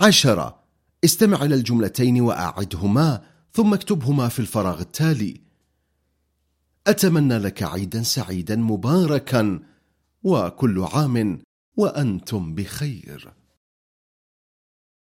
عشرة استمع إلى الجملتين وأعدهما ثم اكتبهما في الفراغ التالي. أتمنى لك عيدا سعيدا مباركا وكل عام وأنتم بخير.